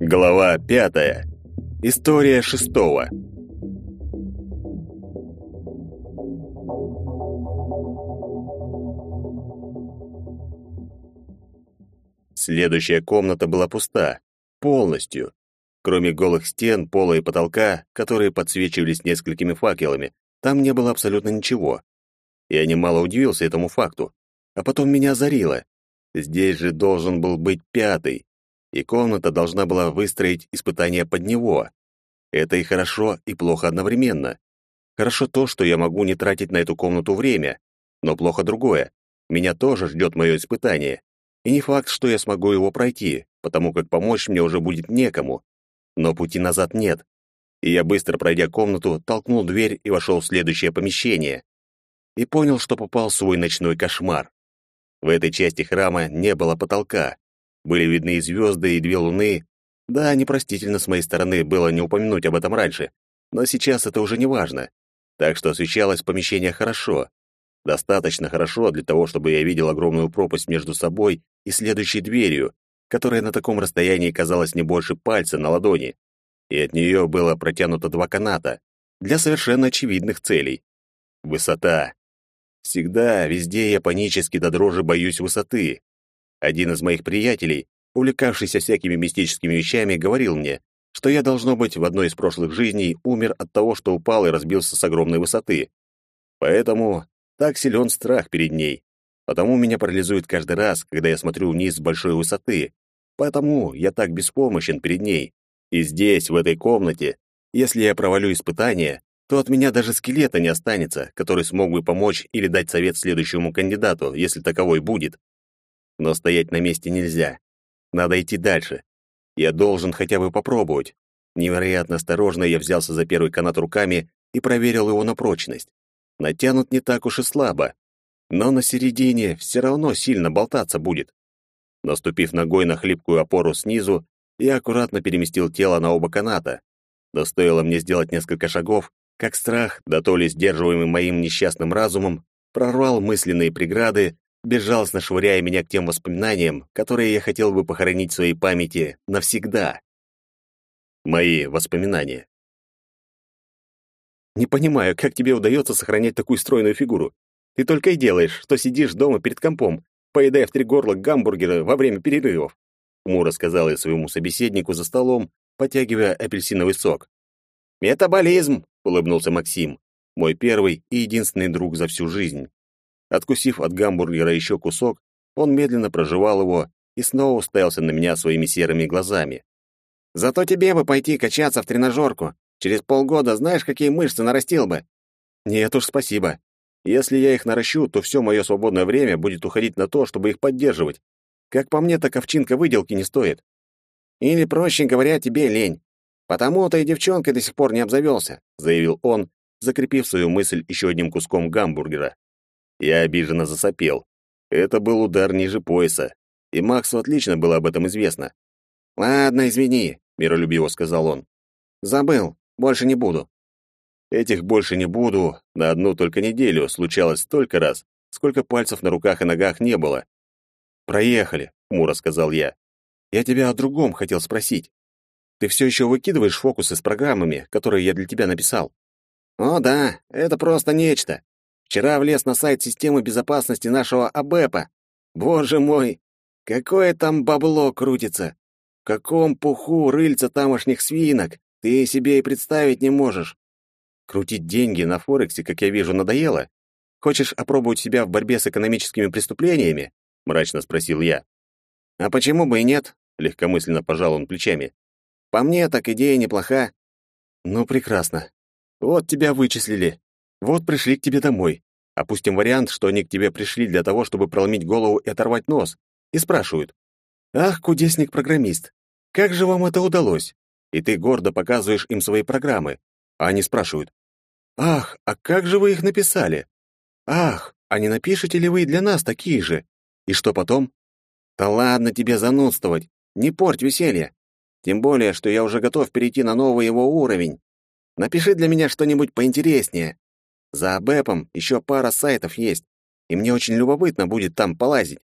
Глава пятая. История шестого. Следующая комната была пуста. Полностью. Кроме голых стен, пола и потолка, которые подсвечивались несколькими факелами, там не было абсолютно ничего. Я немало удивился этому факту. А потом меня озарило. Здесь же должен был быть пятый, и комната должна была выстроить испытание под него. Это и хорошо, и плохо одновременно. Хорошо то, что я могу не тратить на эту комнату время, но плохо другое. Меня тоже ждет мое испытание. И не факт, что я смогу его пройти, потому как помочь мне уже будет некому. Но пути назад нет. И я, быстро пройдя комнату, толкнул дверь и вошел в следующее помещение. И понял, что попал в свой ночной кошмар. В этой части храма не было потолка. Были видны и звезды, и две луны. Да, непростительно с моей стороны было не упомянуть об этом раньше, но сейчас это уже не важно. Так что освещалось помещение хорошо. Достаточно хорошо для того, чтобы я видел огромную пропасть между собой и следующей дверью, которая на таком расстоянии казалась не больше пальца на ладони. И от нее было протянуто два каната для совершенно очевидных целей. Высота. Всегда, везде я панически до дрожи боюсь высоты. Один из моих приятелей, увлекавшийся всякими мистическими вещами, говорил мне, что я, должно быть, в одной из прошлых жизней умер от того, что упал и разбился с огромной высоты. Поэтому так силен страх перед ней. Потому меня парализует каждый раз, когда я смотрю вниз с большой высоты. Потому я так беспомощен перед ней. И здесь, в этой комнате, если я провалю испытание, то от меня даже скелета не останется, который смог бы помочь или дать совет следующему кандидату, если таковой будет. Но стоять на месте нельзя. Надо идти дальше. Я должен хотя бы попробовать. Невероятно осторожно я взялся за первый канат руками и проверил его на прочность натянут не так уж и слабо, но на середине все равно сильно болтаться будет. Наступив ногой на хлипкую опору снизу, я аккуратно переместил тело на оба каната. Но стоило мне сделать несколько шагов, как страх, да то ли сдерживаемый моим несчастным разумом, прорвал мысленные преграды, безжалостно швыряя меня к тем воспоминаниям, которые я хотел бы похоронить в своей памяти навсегда. Мои воспоминания. Не понимаю, как тебе удается сохранять такую стройную фигуру. Ты только и делаешь, что сидишь дома перед компом, поедая в три горла гамбургера во время перерывов. Хмуро сказала я своему собеседнику за столом, потягивая апельсиновый сок. «Метаболизм!» — улыбнулся Максим, мой первый и единственный друг за всю жизнь. Откусив от гамбургера еще кусок, он медленно прожевал его и снова уставился на меня своими серыми глазами. «Зато тебе бы пойти качаться в тренажерку. Через полгода знаешь, какие мышцы нарастил бы? Нет уж, спасибо. Если я их наращу, то все мое свободное время будет уходить на то, чтобы их поддерживать. Как по мне, так овчинка выделки не стоит. Или, проще говоря, тебе лень. Потому-то и девчонкой до сих пор не обзавелся, заявил он, закрепив свою мысль еще одним куском гамбургера. Я обиженно засопел. Это был удар ниже пояса, и Максу отлично было об этом известно. «Ладно, извини», — миролюбиво сказал он. «Забыл. Больше не буду. Этих больше не буду на одну только неделю случалось столько раз, сколько пальцев на руках и ногах не было. «Проехали», — хмуро сказал я. «Я тебя о другом хотел спросить. Ты все еще выкидываешь фокусы с программами, которые я для тебя написал?» «О, да, это просто нечто. Вчера влез на сайт системы безопасности нашего АБЭПа. Боже мой, какое там бабло крутится! В каком пуху рыльца тамошних свинок! Ты себе и представить не можешь. Крутить деньги на Форексе, как я вижу, надоело. Хочешь опробовать себя в борьбе с экономическими преступлениями? Мрачно спросил я. А почему бы и нет? легкомысленно пожал он плечами. По мне, так идея неплоха. Ну, прекрасно. Вот тебя вычислили. Вот пришли к тебе домой. Опустим вариант, что они к тебе пришли для того, чтобы проломить голову и оторвать нос. И спрашивают. «Ах, кудесник-программист, как же вам это удалось? и ты гордо показываешь им свои программы. А они спрашивают, «Ах, а как же вы их написали? Ах, а не напишете ли вы для нас такие же?» И что потом? «Да ладно тебе занудствовать, не порть веселье. Тем более, что я уже готов перейти на новый его уровень. Напиши для меня что-нибудь поинтереснее. За АБЭПом еще пара сайтов есть, и мне очень любопытно будет там полазить.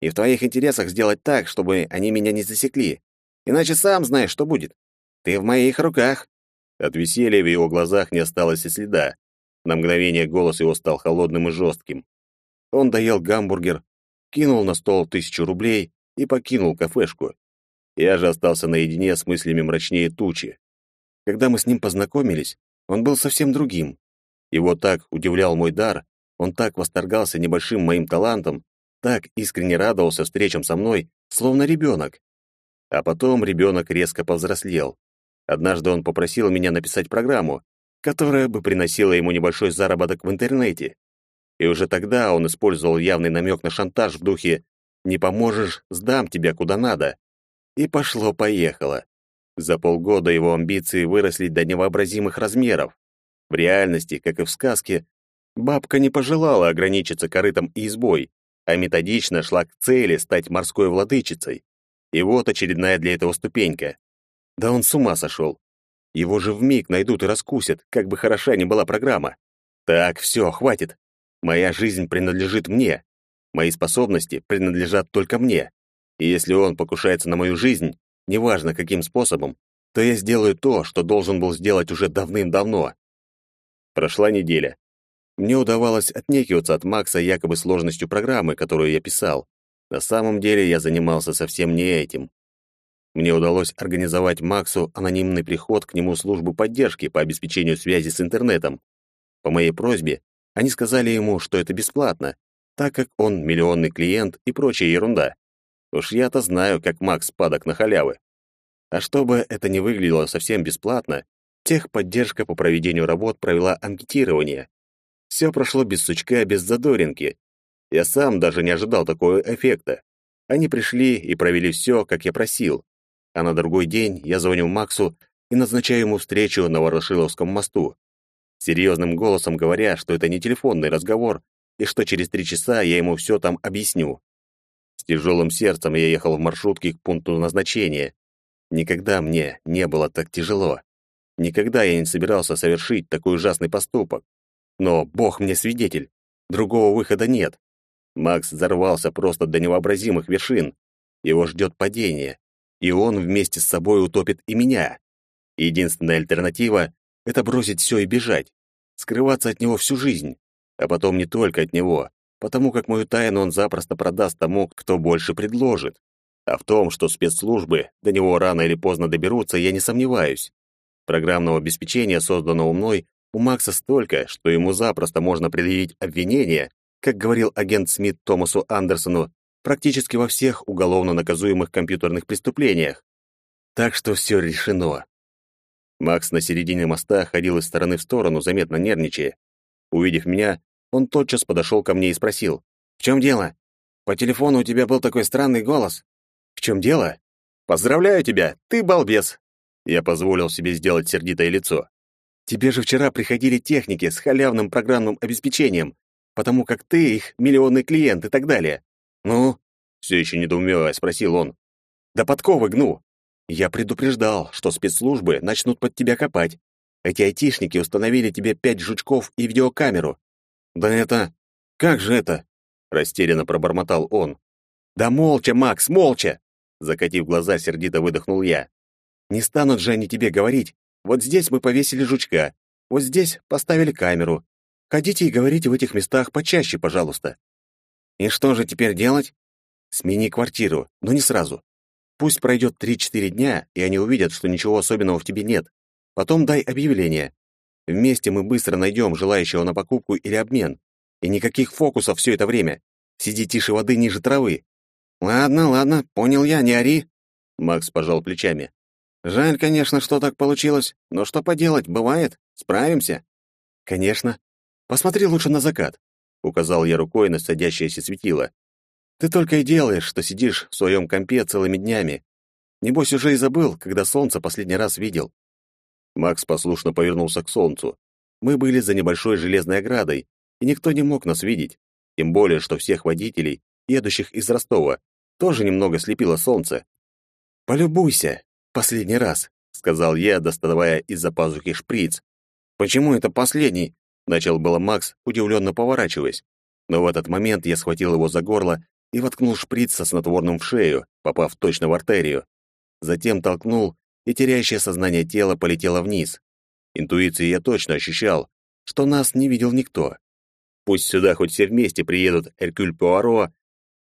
И в твоих интересах сделать так, чтобы они меня не засекли. Иначе сам знаешь, что будет. Ты в моих руках». От веселья в его глазах не осталось и следа. На мгновение голос его стал холодным и жестким. Он доел гамбургер, кинул на стол тысячу рублей и покинул кафешку. Я же остался наедине с мыслями мрачнее тучи. Когда мы с ним познакомились, он был совсем другим. Его так удивлял мой дар, он так восторгался небольшим моим талантом, так искренне радовался встречам со мной, словно ребенок. А потом ребенок резко повзрослел. Однажды он попросил меня написать программу, которая бы приносила ему небольшой заработок в интернете. И уже тогда он использовал явный намек на шантаж в духе «Не поможешь, сдам тебя куда надо». И пошло-поехало. За полгода его амбиции выросли до невообразимых размеров. В реальности, как и в сказке, бабка не пожелала ограничиться корытом и избой, а методично шла к цели стать морской владычицей. И вот очередная для этого ступенька. Да он с ума сошел. Его же вмиг найдут и раскусят, как бы хороша ни была программа. Так, все, хватит. Моя жизнь принадлежит мне. Мои способности принадлежат только мне. И если он покушается на мою жизнь, неважно каким способом, то я сделаю то, что должен был сделать уже давным-давно. Прошла неделя. Мне удавалось отнекиваться от Макса якобы сложностью программы, которую я писал. На самом деле я занимался совсем не этим. Мне удалось организовать Максу анонимный приход к нему службы поддержки по обеспечению связи с интернетом. По моей просьбе они сказали ему, что это бесплатно, так как он миллионный клиент и прочая ерунда. Уж я-то знаю, как Макс падок на халявы. А чтобы это не выглядело совсем бесплатно, техподдержка по проведению работ провела анкетирование. Все прошло без сучка, без задоринки. Я сам даже не ожидал такого эффекта. Они пришли и провели все, как я просил а на другой день я звоню Максу и назначаю ему встречу на Ворошиловском мосту. Серьезным голосом говоря, что это не телефонный разговор и что через три часа я ему все там объясню. С тяжелым сердцем я ехал в маршрутке к пункту назначения. Никогда мне не было так тяжело. Никогда я не собирался совершить такой ужасный поступок. Но Бог мне свидетель. Другого выхода нет. Макс взорвался просто до невообразимых вершин. Его ждет падение и он вместе с собой утопит и меня. Единственная альтернатива — это бросить все и бежать, скрываться от него всю жизнь, а потом не только от него, потому как мою тайну он запросто продаст тому, кто больше предложит. А в том, что спецслужбы до него рано или поздно доберутся, я не сомневаюсь. Программного обеспечения, созданного мной, у Макса столько, что ему запросто можно предъявить обвинение, как говорил агент Смит Томасу Андерсону, практически во всех уголовно наказуемых компьютерных преступлениях. Так что все решено. Макс на середине моста ходил из стороны в сторону, заметно нервничая. Увидев меня, он тотчас подошел ко мне и спросил. «В чем дело? По телефону у тебя был такой странный голос». «В чем дело? Поздравляю тебя, ты балбес!» Я позволил себе сделать сердитое лицо. «Тебе же вчера приходили техники с халявным программным обеспечением, потому как ты их миллионный клиент и так далее. «Ну?» — все еще недоумевая спросил он. «Да подковы гну. Я предупреждал, что спецслужбы начнут под тебя копать. Эти айтишники установили тебе пять жучков и видеокамеру». «Да это... Как же это?» — растерянно пробормотал он. «Да молча, Макс, молча!» Закатив глаза, сердито выдохнул я. «Не станут же они тебе говорить. Вот здесь мы повесили жучка, вот здесь поставили камеру. Ходите и говорите в этих местах почаще, пожалуйста. И что же теперь делать? Смени квартиру, но не сразу. Пусть пройдет 3-4 дня, и они увидят, что ничего особенного в тебе нет. Потом дай объявление. Вместе мы быстро найдем желающего на покупку или обмен. И никаких фокусов все это время. Сиди тише воды ниже травы. Ладно, ладно, понял я, не ори. Макс пожал плечами. Жаль, конечно, что так получилось, но что поделать, бывает. Справимся. Конечно. Посмотри лучше на закат указал я рукой на садящееся светило. Ты только и делаешь, что сидишь в своем компе целыми днями. Небось, уже и забыл, когда солнце последний раз видел. Макс послушно повернулся к солнцу. Мы были за небольшой железной оградой, и никто не мог нас видеть. Тем более, что всех водителей, едущих из Ростова, тоже немного слепило солнце. «Полюбуйся, последний раз», — сказал я, доставая из-за пазухи шприц. «Почему это последний? Начал было Макс, удивленно поворачиваясь. Но в этот момент я схватил его за горло и воткнул шприц со снотворным в шею, попав точно в артерию. Затем толкнул, и теряющее сознание тело полетело вниз. Интуицией я точно ощущал, что нас не видел никто. Пусть сюда хоть все вместе приедут Эркюль Пуаро,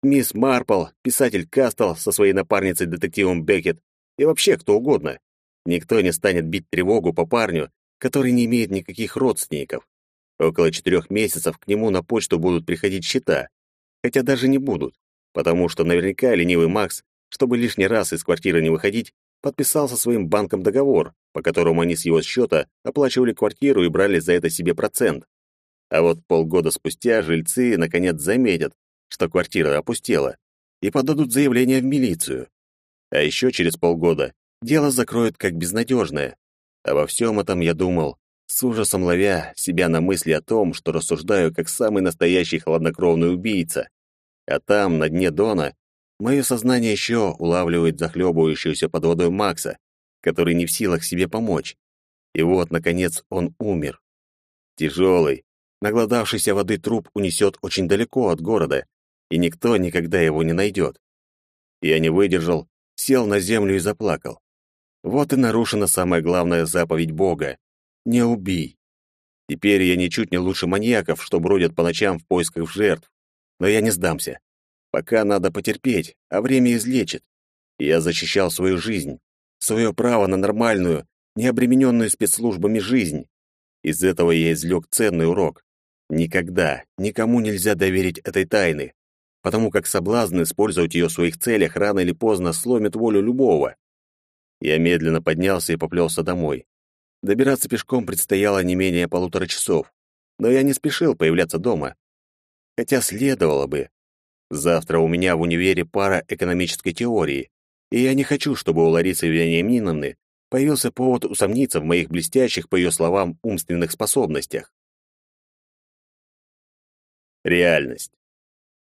мисс Марпл, писатель Кастл со своей напарницей-детективом Беккет и вообще кто угодно. Никто не станет бить тревогу по парню, который не имеет никаких родственников. Около четырех месяцев к нему на почту будут приходить счета. Хотя даже не будут, потому что наверняка ленивый Макс, чтобы лишний раз из квартиры не выходить, подписал со своим банком договор, по которому они с его счета оплачивали квартиру и брали за это себе процент. А вот полгода спустя жильцы наконец заметят, что квартира опустела, и подадут заявление в милицию. А еще через полгода дело закроют как безнадежное. А во всем этом я думал, с ужасом ловя себя на мысли о том, что рассуждаю как самый настоящий хладнокровный убийца. А там, на дне Дона, мое сознание еще улавливает захлебывающуюся под водой Макса, который не в силах себе помочь. И вот, наконец, он умер. Тяжелый, нагладавшийся воды труп унесет очень далеко от города, и никто никогда его не найдет. Я не выдержал, сел на землю и заплакал. Вот и нарушена самая главная заповедь Бога не убей. Теперь я ничуть не лучше маньяков, что бродят по ночам в поисках жертв. Но я не сдамся. Пока надо потерпеть, а время излечит. Я защищал свою жизнь, свое право на нормальную, необремененную спецслужбами жизнь. Из этого я извлек ценный урок. Никогда, никому нельзя доверить этой тайны, потому как соблазн использовать ее в своих целях рано или поздно сломит волю любого. Я медленно поднялся и поплелся домой. Добираться пешком предстояло не менее полутора часов, но я не спешил появляться дома. Хотя следовало бы. Завтра у меня в универе пара экономической теории, и я не хочу, чтобы у Ларисы Вениаминовны появился повод усомниться в моих блестящих, по ее словам, умственных способностях. Реальность.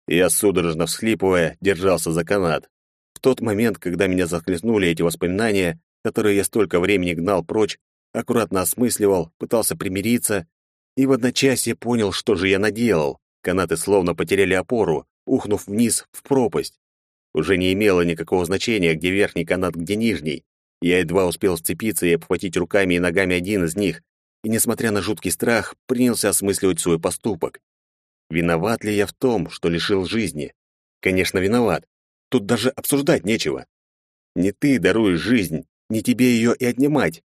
Я, судорожно всхлипывая, держался за канат. В тот момент, когда меня захлестнули эти воспоминания, которые я столько времени гнал прочь, аккуратно осмысливал, пытался примириться, и в одночасье понял, что же я наделал. Канаты словно потеряли опору, ухнув вниз в пропасть. Уже не имело никакого значения, где верхний канат, где нижний. Я едва успел сцепиться и обхватить руками и ногами один из них, и, несмотря на жуткий страх, принялся осмысливать свой поступок. Виноват ли я в том, что лишил жизни? Конечно, виноват. Тут даже обсуждать нечего. Не ты даруешь жизнь, не тебе ее и отнимать.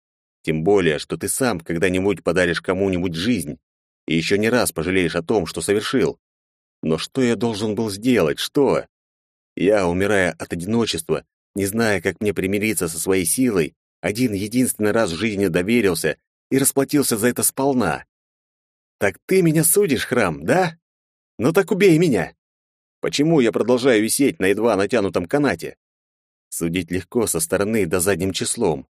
Тем более, что ты сам когда-нибудь подаришь кому-нибудь жизнь и еще не раз пожалеешь о том, что совершил. Но что я должен был сделать? Что? Я, умирая от одиночества, не зная, как мне примириться со своей силой, один единственный раз в жизни доверился и расплатился за это сполна. Так ты меня судишь, храм, да? Ну так убей меня. Почему я продолжаю висеть на едва натянутом канате? Судить легко со стороны да задним числом.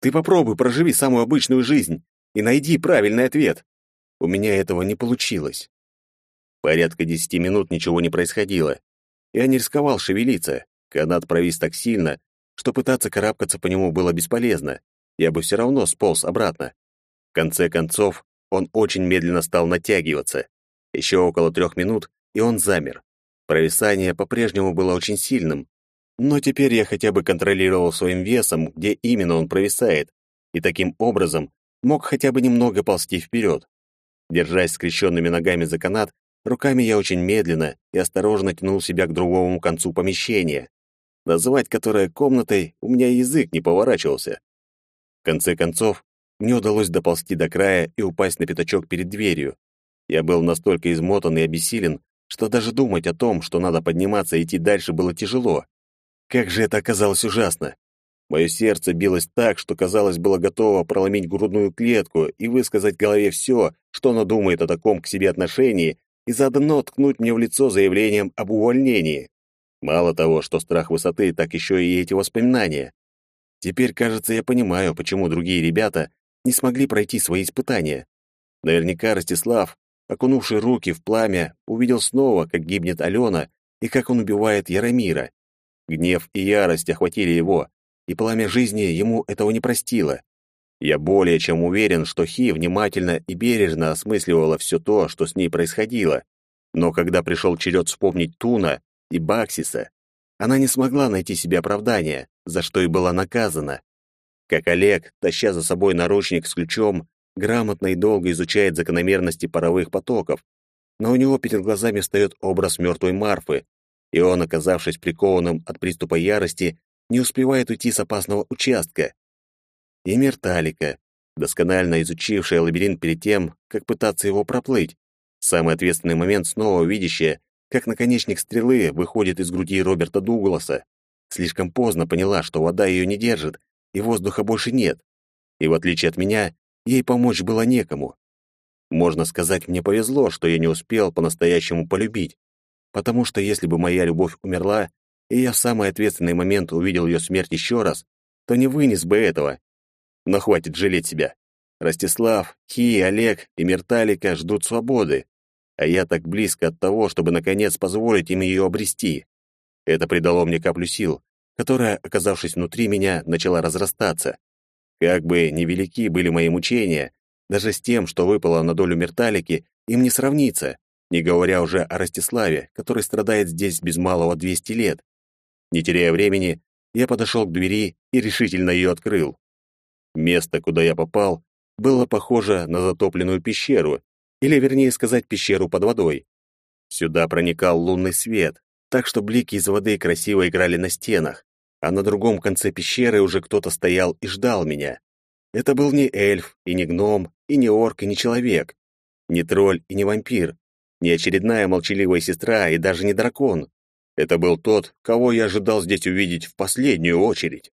Ты попробуй проживи самую обычную жизнь и найди правильный ответ. У меня этого не получилось. Порядка десяти минут ничего не происходило. Я не рисковал шевелиться. Канат провис так сильно, что пытаться карабкаться по нему было бесполезно. Я бы все равно сполз обратно. В конце концов, он очень медленно стал натягиваться. Еще около трех минут, и он замер. Провисание по-прежнему было очень сильным, но теперь я хотя бы контролировал своим весом, где именно он провисает, и таким образом мог хотя бы немного ползти вперед. Держась скрещенными ногами за канат, руками я очень медленно и осторожно тянул себя к другому концу помещения, называть которое комнатой у меня язык не поворачивался. В конце концов, мне удалось доползти до края и упасть на пятачок перед дверью. Я был настолько измотан и обессилен, что даже думать о том, что надо подниматься и идти дальше, было тяжело. Как же это оказалось ужасно! Мое сердце билось так, что, казалось, было готово проломить грудную клетку и высказать голове все, что оно думает о таком к себе отношении, и заодно ткнуть мне в лицо заявлением об увольнении. Мало того, что страх высоты, так еще и эти воспоминания. Теперь, кажется, я понимаю, почему другие ребята не смогли пройти свои испытания. Наверняка Ростислав, окунувший руки в пламя, увидел снова, как гибнет Алена и как он убивает Яромира. Гнев и ярость охватили его, и пламя жизни ему этого не простило. Я более чем уверен, что Хи внимательно и бережно осмысливала все то, что с ней происходило. Но когда пришел черед вспомнить Туна и Баксиса, она не смогла найти себе оправдания, за что и была наказана. Как Олег, таща за собой наручник с ключом, грамотно и долго изучает закономерности паровых потоков, но у него перед глазами встает образ мертвой Марфы, и он, оказавшись прикованным от приступа ярости, не успевает уйти с опасного участка и Мерталика, досконально изучившая лабиринт перед тем, как пытаться его проплыть. Самый ответственный момент снова видящая, как наконечник стрелы выходит из груди Роберта Дугласа. Слишком поздно поняла, что вода ее не держит, и воздуха больше нет. И в отличие от меня, ей помочь было некому. Можно сказать, мне повезло, что я не успел по-настоящему полюбить. Потому что если бы моя любовь умерла, и я в самый ответственный момент увидел ее смерть еще раз, то не вынес бы этого но хватит жалеть себя. Ростислав, Ки, Олег и Мерталика ждут свободы, а я так близко от того, чтобы наконец позволить им ее обрести. Это придало мне каплю сил, которая, оказавшись внутри меня, начала разрастаться. Как бы невелики были мои мучения, даже с тем, что выпало на долю Мерталики, им не сравнится, не говоря уже о Ростиславе, который страдает здесь без малого 200 лет. Не теряя времени, я подошел к двери и решительно ее открыл. Место, куда я попал, было похоже на затопленную пещеру, или, вернее сказать, пещеру под водой. Сюда проникал лунный свет, так что блики из воды красиво играли на стенах, а на другом конце пещеры уже кто-то стоял и ждал меня. Это был не эльф, и не гном, и не орк, и не человек, не тролль и не вампир, не очередная молчаливая сестра и даже не дракон. Это был тот, кого я ожидал здесь увидеть в последнюю очередь.